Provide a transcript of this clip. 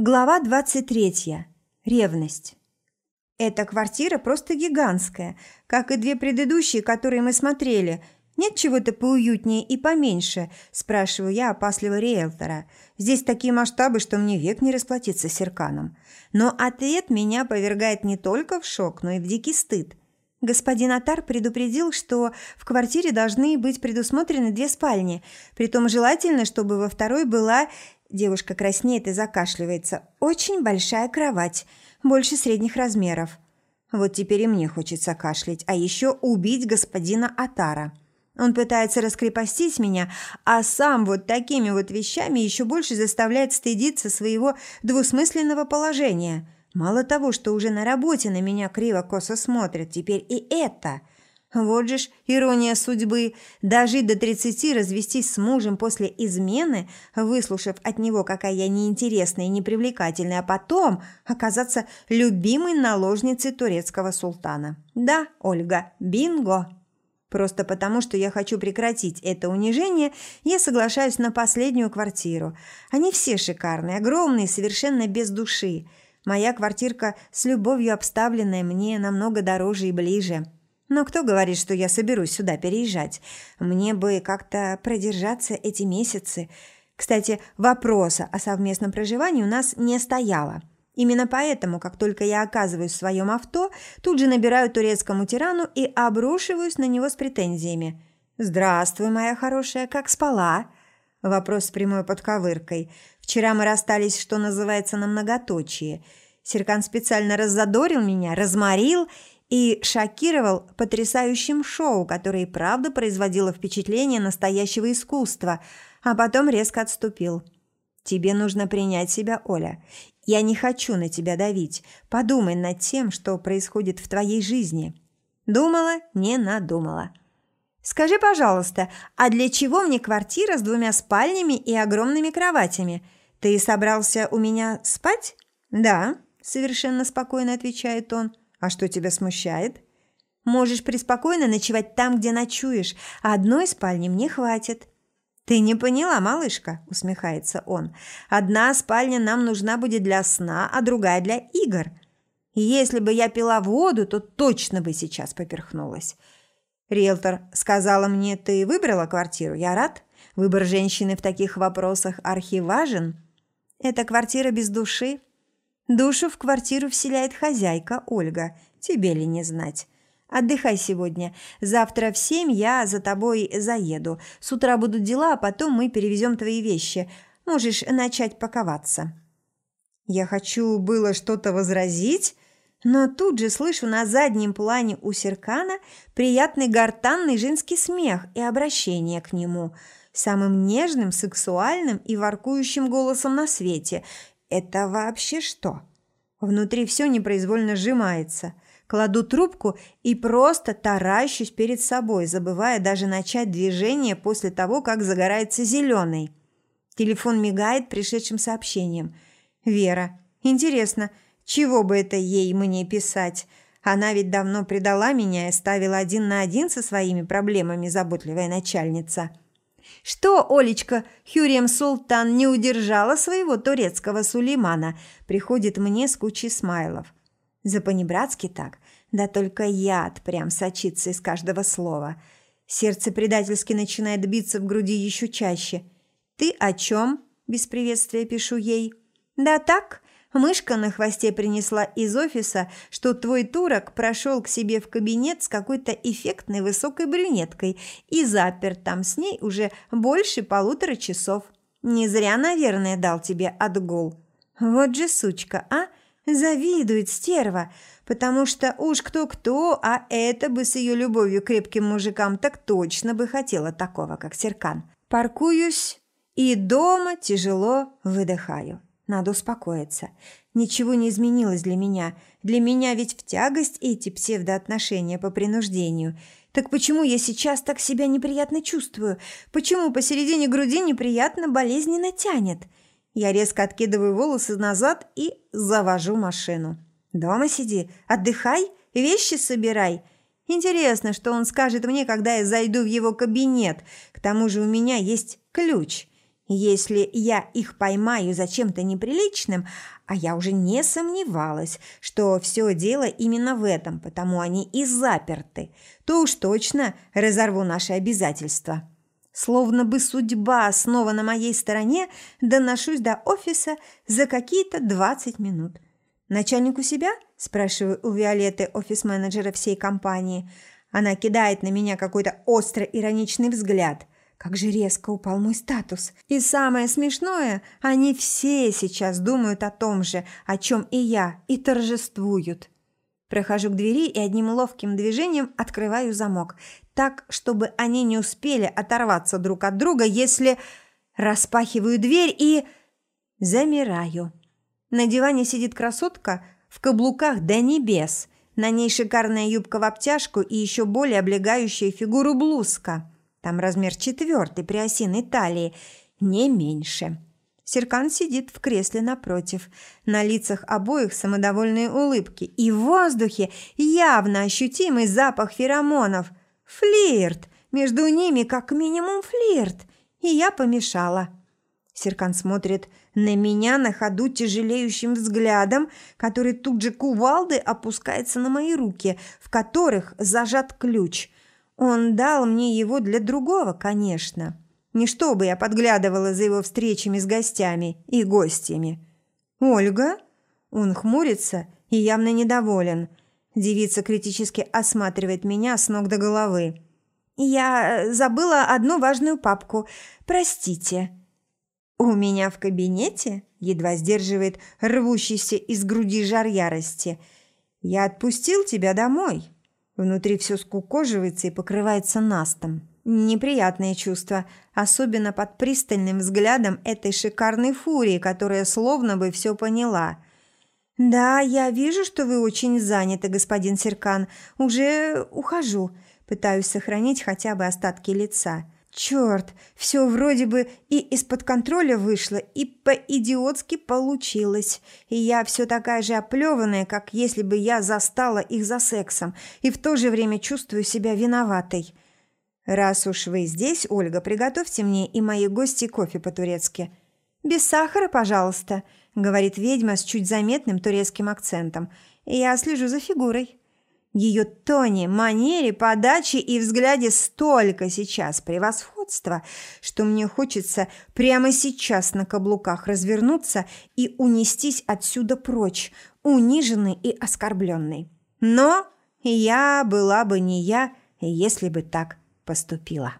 Глава 23. Ревность. Эта квартира просто гигантская, как и две предыдущие, которые мы смотрели. Нет чего-то поуютнее и поменьше, спрашиваю я опасливо риэлтора. Здесь такие масштабы, что мне век не расплатиться серканом. Но ответ меня повергает не только в шок, но и в дикий стыд. Господин Атар предупредил, что в квартире должны быть предусмотрены две спальни, притом желательно, чтобы во второй была Девушка краснеет и закашливается. Очень большая кровать, больше средних размеров. Вот теперь и мне хочется кашлять, а еще убить господина Атара. Он пытается раскрепостить меня, а сам вот такими вот вещами еще больше заставляет стыдиться своего двусмысленного положения. Мало того, что уже на работе на меня криво-косо смотрят, теперь и это – вот же ж ирония судьбы. Дожить до тридцати, развестись с мужем после измены, выслушав от него, какая я неинтересная и непривлекательная, а потом оказаться любимой наложницей турецкого султана. Да, Ольга, бинго! Просто потому, что я хочу прекратить это унижение, я соглашаюсь на последнюю квартиру. Они все шикарные, огромные, совершенно без души. Моя квартирка с любовью обставленная мне намного дороже и ближе. Но кто говорит, что я соберусь сюда переезжать? Мне бы как-то продержаться эти месяцы. Кстати, вопроса о совместном проживании у нас не стояло. Именно поэтому, как только я оказываюсь в своем авто, тут же набираю турецкому тирану и обрушиваюсь на него с претензиями. «Здравствуй, моя хорошая, как спала?» Вопрос с прямой подковыркой. «Вчера мы расстались, что называется, на многоточие. Серкан специально раззадорил меня, разморил и шокировал потрясающим шоу, которое и правда производило впечатление настоящего искусства, а потом резко отступил. «Тебе нужно принять себя, Оля. Я не хочу на тебя давить. Подумай над тем, что происходит в твоей жизни». Думала, не надумала. «Скажи, пожалуйста, а для чего мне квартира с двумя спальнями и огромными кроватями? Ты собрался у меня спать?» «Да», – совершенно спокойно отвечает он. А что тебя смущает? Можешь преспокойно ночевать там, где ночуешь, а одной спальни мне хватит. Ты не поняла, малышка, усмехается он. Одна спальня нам нужна будет для сна, а другая для игр. Если бы я пила воду, то точно бы сейчас поперхнулась. Риэлтор сказала мне, ты выбрала квартиру. Я рад. Выбор женщины в таких вопросах архиважен. Это квартира без души, Душу в квартиру вселяет хозяйка Ольга. Тебе ли не знать? Отдыхай сегодня. Завтра в семь я за тобой заеду. С утра будут дела, а потом мы перевезем твои вещи. Можешь начать паковаться». Я хочу было что-то возразить, но тут же слышу на заднем плане у Серкана приятный гортанный женский смех и обращение к нему самым нежным, сексуальным и воркующим голосом на свете – это вообще что? Внутри все непроизвольно сжимается. Кладу трубку и просто таращусь перед собой, забывая даже начать движение после того, как загорается зеленый. Телефон мигает пришедшим сообщением. «Вера, интересно, чего бы это ей мне писать? Она ведь давно предала меня и ставила один на один со своими проблемами заботливая начальница». Что, Олечка, Хюрем Султан не удержала своего турецкого Сулеймана? Приходит мне с кучей смайлов. За понебратски так, да только яд прям сочится из каждого слова. Сердце предательски начинает биться в груди еще чаще. «Ты о чем?» – без приветствия пишу ей. «Да так, Мышка на хвосте принесла из офиса, что твой турок прошел к себе в кабинет с какой-то эффектной высокой брюнеткой и запер там с ней уже больше полутора часов. Не зря, наверное, дал тебе отгул. Вот же сучка, а? Завидует стерва, потому что уж кто-кто, а это бы с ее любовью к крепким мужикам так точно бы хотела такого, как Серкан. Паркуюсь и дома тяжело выдыхаю. Надо успокоиться. Ничего не изменилось для меня. Для меня ведь в тягость эти псевдоотношения по принуждению. Так почему я сейчас так себя неприятно чувствую? Почему посередине груди неприятно болезненно тянет? Я резко откидываю волосы назад и завожу машину. Дома сиди, отдыхай, вещи собирай. Интересно, что он скажет мне, когда я зайду в его кабинет. К тому же у меня есть ключ. Если я их поймаю за чем-то неприличным, а я уже не сомневалась, что все дело именно в этом, потому они и заперты, то уж точно разорву наши обязательства. Словно бы судьба снова на моей стороне, доношусь до офиса за какие-то 20 минут. «Начальник у себя?» – спрашиваю у Виолетты, офис-менеджера всей компании. Она кидает на меня какой-то остро-ироничный взгляд – как же резко упал мой статус. И самое смешное, они все сейчас думают о том же, о чем и я, и торжествуют. Прохожу к двери и одним ловким движением открываю замок, так, чтобы они не успели оторваться друг от друга, если распахиваю дверь и замираю. На диване сидит красотка в каблуках до небес. На ней шикарная юбка в обтяжку и еще более облегающая фигуру блузка. Там размер четвертый при осиной талии, не меньше. Серкан сидит в кресле напротив. На лицах обоих самодовольные улыбки. И в воздухе явно ощутимый запах феромонов. Флирт! Между ними как минимум флирт. И я помешала. Серкан смотрит на меня на ходу тяжелеющим взглядом, который тут же кувалдой опускается на мои руки, в которых зажат ключ – он дал мне его для другого, конечно. Не чтобы я подглядывала за его встречами с гостями и гостями. «Ольга?» Он хмурится и явно недоволен. Девица критически осматривает меня с ног до головы. «Я забыла одну важную папку. Простите». «У меня в кабинете?» – едва сдерживает рвущийся из груди жар ярости. «Я отпустил тебя домой». Внутри все скукоживается и покрывается настом. Неприятное чувство, особенно под пристальным взглядом этой шикарной фурии, которая словно бы все поняла. «Да, я вижу, что вы очень заняты, господин Серкан. Уже ухожу». Пытаюсь сохранить хотя бы остатки лица. Черт, все вроде бы и из-под контроля вышло, и по-идиотски получилось. И я все такая же оплеванная, как если бы я застала их за сексом, и в то же время чувствую себя виноватой. Раз уж вы здесь, Ольга, приготовьте мне и мои гости кофе по-турецки. Без сахара, пожалуйста, говорит ведьма с чуть заметным турецким акцентом. Я слежу за фигурой ее тоне, манере, подаче и взгляде столько сейчас превосходства, что мне хочется прямо сейчас на каблуках развернуться и унестись отсюда прочь, униженный и оскорбленный. Но я была бы не я, если бы так поступила.